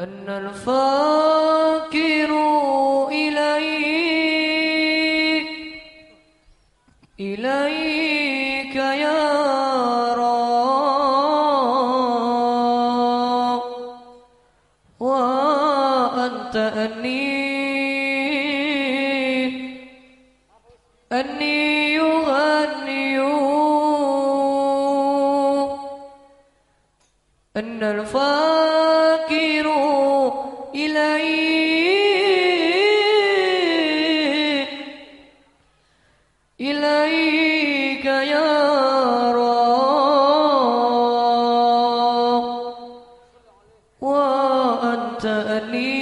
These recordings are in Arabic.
أن الفاكر إليك إليك يا رب. وأنت أني أني early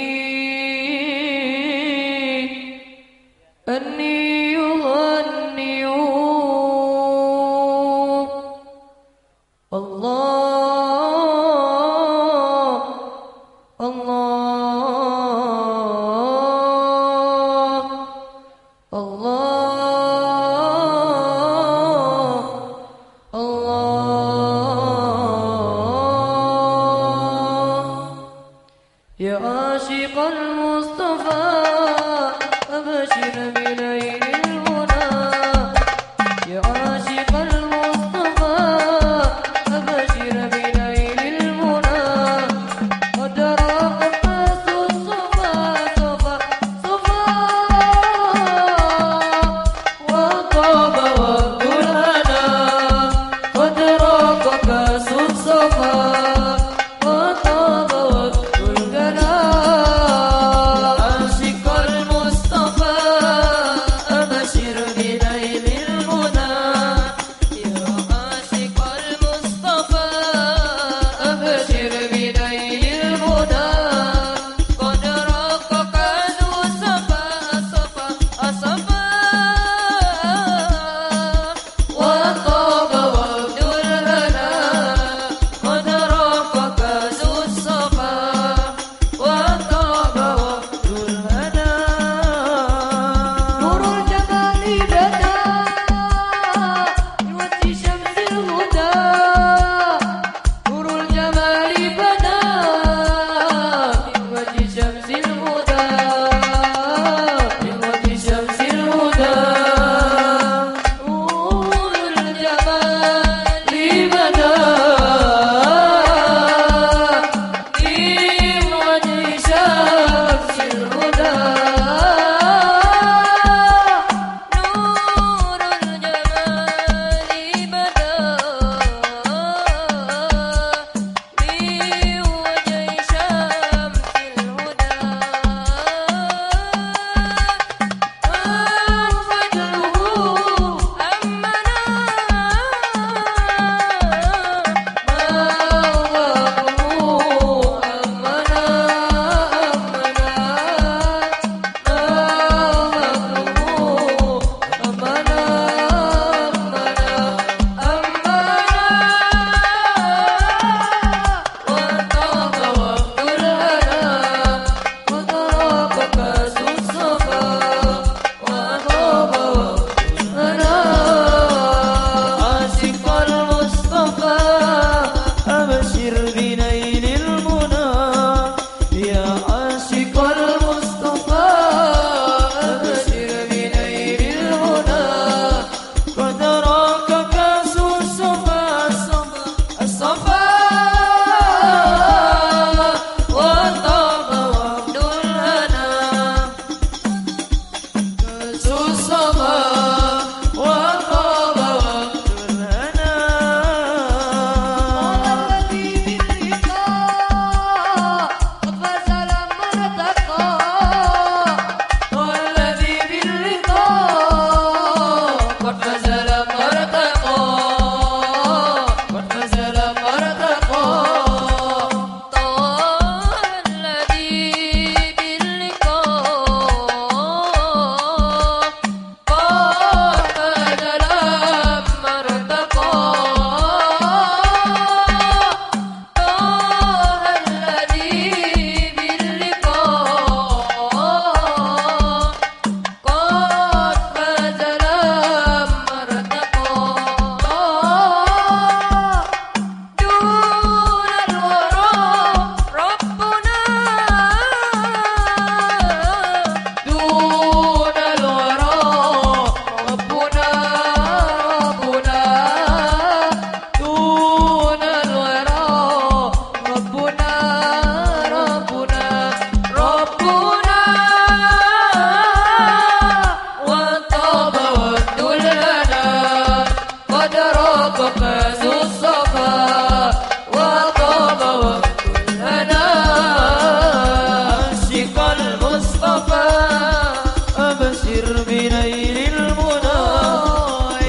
وسر بنيل المنى.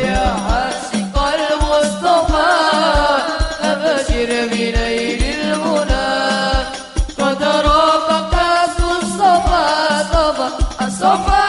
يا حاسق المصطفى أبشر بنيل المنى. قد رافق الصفا صفا الصفا.